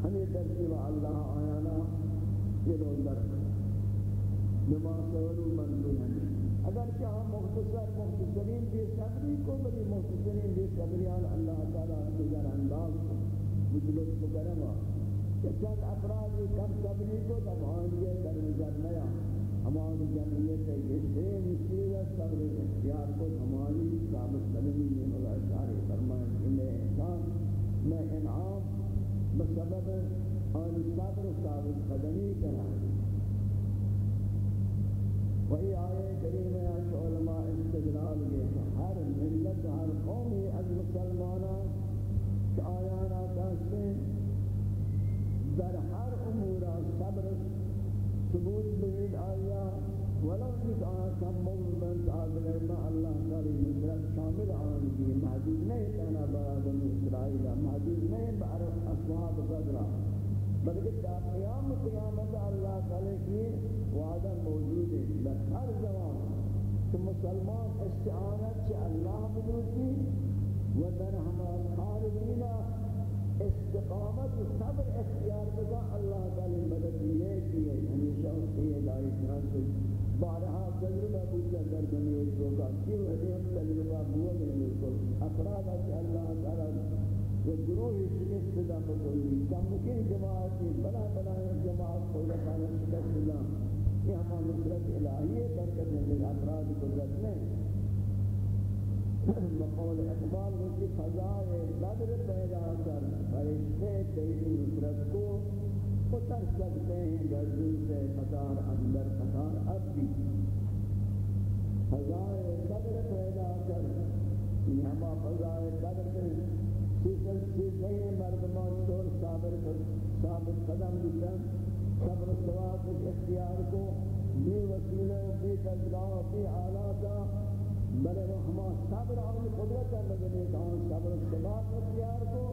ہمیں ترسیب اللہ آیانا یہ رو در۔ بما سورو من دونی اگر کہ ہم مختصر، مختصرین بے صبری کو، بلی مختصرین بے صبریان اللہ تعالیٰ نظر انداز کو۔ مجلس کو کہ چند افراد کم صبری کو تب آنگے در نظر نیا ہماری جمعیت ہے یہ سے مصیرت صبر اختیار کو ہماری ثابت قدمی میں ہوگا اشارے فرمائیں کہ میں احسان میں انعام بسبب آن صبر ثابت قدمی کرا وہی آئے کریم ہے علماء استدلال کے ہر ملت، ہر قومی از مسلمانہ آیانا در ہر امورا صبر، ثبوت بید آیا ولو ایک آسم مومن آدھگر ما اللہ تعالی نظرت شامل آن کی محدود نہیں کہنا برادن اسرائیل، محدود نہیں بعرف اصحاب قدرہ بلکہ تا قیام قیامت اللہ تعالی کی وعدہ موجود ہے در ہر زمان کہ مسلمان استعانت چھ اللہ مدوتی و در ہمان خارجینا استقامت صبر اختیار بگا اللہ تعالی مدد یہ کی ہے ہمیشہ اس کی ادائی جان سے بارہا تجربہ بودتا در بنی اسروکا کیوں ہے ہم تجربہ بوا بنی اسروکا افراد ہے اللہ تعالی و گروہ اس شکست دا مکلی کم مکن جماعتی بلا بلا جماعت کو لکھانا شکست دا یہ ہمان نصرت الہی ہے، برکت ہے افراد قدرت میں بقول اقبال کی فضائے بدر پیدا کر فرشتے تیری نصرت کو اتر سکتے ہیں گردوں سے قطار اندر قطار اب بھی فضائے بدر پیدا کر یہ ہما فضائے بدر کر سیسل سیسل مردمان طور صابر ثابت قدم دیتا صبر سواب اختیار کو بے وسیلہ بے تجلاہ بے آلاتہ بلے وہ ہما صبر اور قدرت ہے لگنے کہاں صبر سبات اختیار کو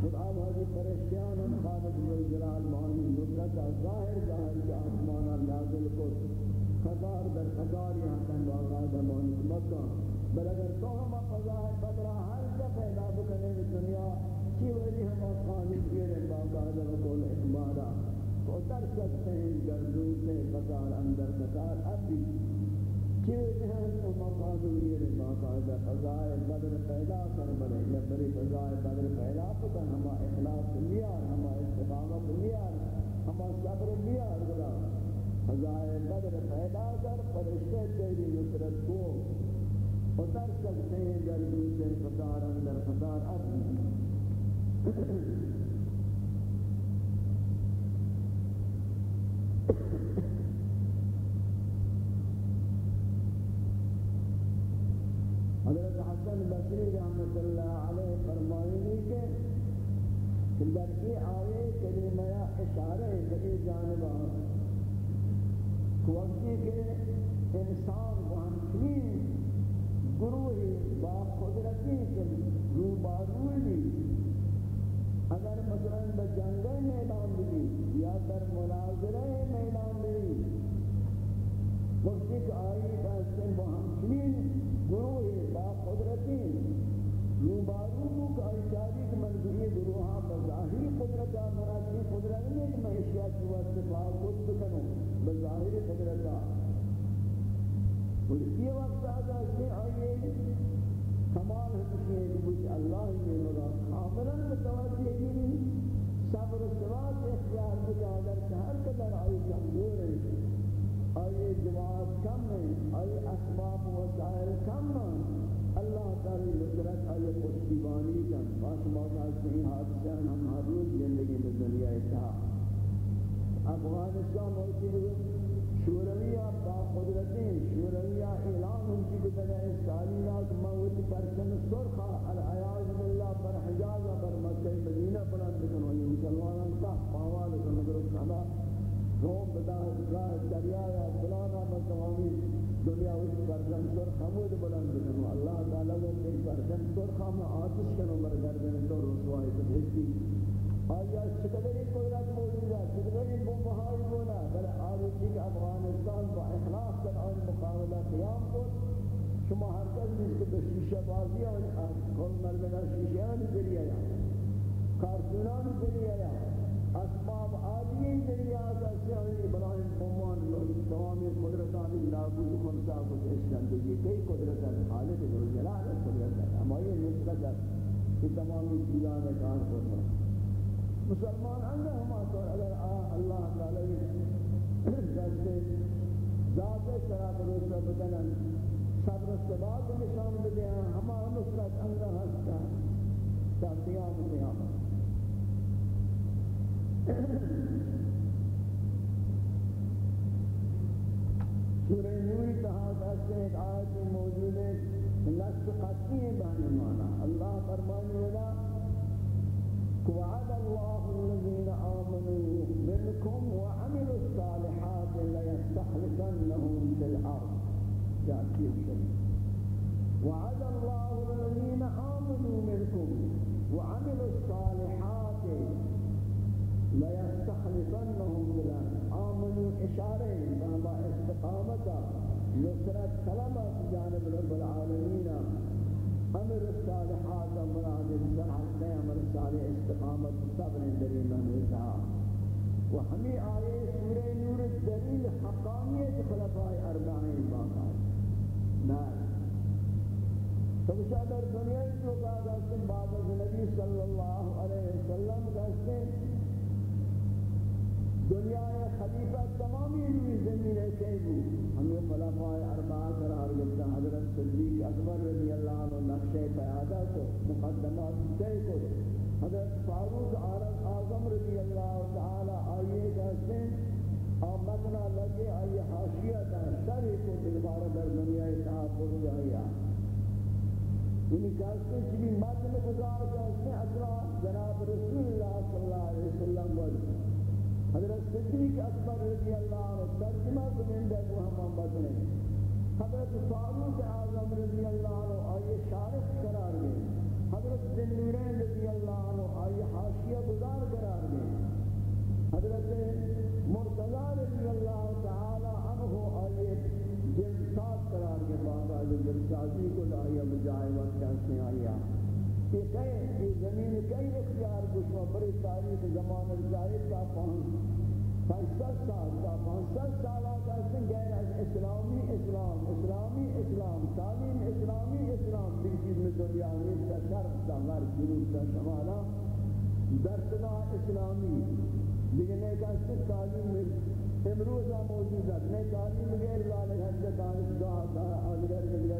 خدا بھاجی پریشیان ہم خالد و جلال مانی نصرت ظاہر ظاہر کے آسمان نازل کو قطار در قطار یہاں تن باقاعدہ مناسبت کا بل اگر تو ہم فضائے بدرا ہر جا پیدا بکنے دنیا، کی وجہ ہم قانون گیرے باقاعدہ بقول اعتمادا تو اتر سکتے ہیں گردوں سے قطار اندر قطار اب بھی کی وجہ ہم قانون گیرے باقاعدہ فضائے بدر پیدا کر بلے یا بری فضائے بدر پیدا کر ہم اخلاص لیا ہم استقامت لیا ہم صبر لیا فضائے بدر پیدا کر، فرشتے تیری نصرت کو اتر سکتے ہیں گردوں سے قطار اندر قطار اب حضرت حسن بصری رحمت اللہ علیہ فرمائنی کے کہ در کی آئے کریمہ اشارہ ہے جانبہ وقتی کہ انسان وہنچین گروہی با قدرتی کے رو باروی اگر مثلا بجنگل میدان بھی، یا در مناظرہ میدان بھی۔ وقتی کہ آئی کہتے ہیں وہنچین گروہی با قدرتی رو بارو کا اشاری کہ منظوری گروہاں بظاہری قدرتا مرادی قدرت نہیں کہ میں اشیاء کی وقت باقود بکنوں بظاہر قدرتا اور یہ وقت آجا سے آئیے، کمال ہمشی ہے کہ مجھے اللہ نے مگا کاملا متوجہ ہی صبر و سواد اختیار مجھے آدر کہ ہر قدر آئی کمزور ہے۔ آئیے جواب کم ہے آئیے اسباب و وسائل کم ہے اللہ تعالی نصرت آئیے پشتیبانی کن باس موقع سے حادثہ ہم ہر روز زندگی میں دنیا اتحا افغانستان موجود شورویہ با قدرتیں، شورویہ اعلان ان کی بتنا استعلیات موت پرچم سرخا دریا یا فلانا مکوامی دنیا اس برزن سر خمود بلند کنو اللہ تعالیٰ کو ایک برزن سر خام آتش کنو برگردن تو رسوائی تو بھیجتی آیا چقدری قدرت موجود ہے چقدری بمبہار مولا بل آرکی افغانستان با اخلاص در آن مقابلہ قیام کو شما هر کس نیست که به شیشه بازی آن کل مردن شیشه آن ذریعه یا کارتونان یا اسباب عادی ذریعہ کا سیاہی بلائن بمان تمامی قدرتانی نابود خمسا کچھ اشکن دیجیے کئی قدرت ہے خالق ذو جلال قدرت ہے ہماری نسبت ہے کہ تمامی چیزان کار کرنا مسلمان اندر ہما تو اگر اللہ تعالی جیسے ذات سرا بروسہ بدنن، صبر استباد نشان بدے ہیں، ہما نصرت اندر ہستا تا قیام قیام سورہ نوری کہا کہ ایک آیت موجود ہے نصف قطعی بہنے مانا. اللہ فرمانے والا وعد الله الذين آمنوا منكم وعملوا الصالحات ليستخلفنهم في الأرض. جاءتي الشيء وعد الله الذين آمنوا منكم وعملوا الصالحات ليستخلفنهم في الأرض آمنوا إشارة بما استقامة نصرت كلمة جانب رب العالمين امر الصالحات مراد الزرعت میں امر صالح استقامت صبر دلیل نوزا و ہمیں آئے سورہ نور دلیل حقانیت خلفاء اربعین باقا نار تو در دنیا جو کہا جاتے بعد از نبی صلی اللہ علیہ وسلم کہتے ہیں خلیفہ تمامی روی زمین ہے کہ ہمیں خلفاء اربعہ قرار گلتا حضرت صدیق اکبر رضی اللہ عنہ نقشہ پیادا کو، مقدمات طے کو. حضرت فاروق اعظم رضی اللہ تعالی آئیے کہتے ہیں آمدنا لگے، آئیے حاشیہ دا شرح کو دلبارہ در دنیا اتحاب ہو جائیا یعنی کہتے ہیں کہ مدن گزار کہتے ہیں اصلا جناب رسول اللہ صلی اللہ علیہ وسلم ورد حضرت صدیق اکبر رضی اللہ عنہ ترجمہ دے وہ ہم بدلیں حضرت فاروق اعظم رضی اللہ عنہ آئیے شارف قرار دے حضرت ذنورین رضی اللہ عنہ آئیے حاشیہ گزار قرار دے حضرت مرتضی رضی اللہ تعالی عنہ آئیے جلسات قرار کے بعد آئیے جلسازی کو آئیے مجاہمت کہتے ہیں آئیے یہ کہیں یہ زمین کئی اختیار کچھ بڑی تاریخ زمان رضائے کا پہنچ پانچ سال کا پانچ سال آتا کا غیر از اسلامی اسلام اسلامی اسلام، تعلیم اسلامی اسلام بھی چیز میں دنیا میں کا شرق کا غرب جنوب کا شمالہ درسگاہ اسلامی۔ لیکن دیکھنے کا تعلیم میں امروز موجود ہے نئے تعلیم غیر ذالک حد دانشگاہ کا اگر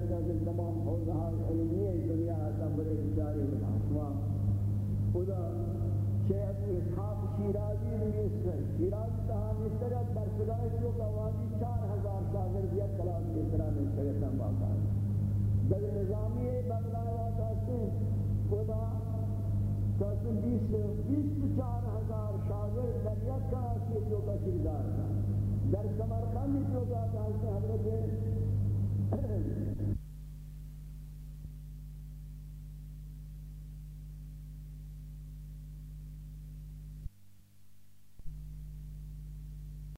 قسم بیس بیس چار ہزار شاگرد در یک کا جو کا در سمرقند جو کا حضرت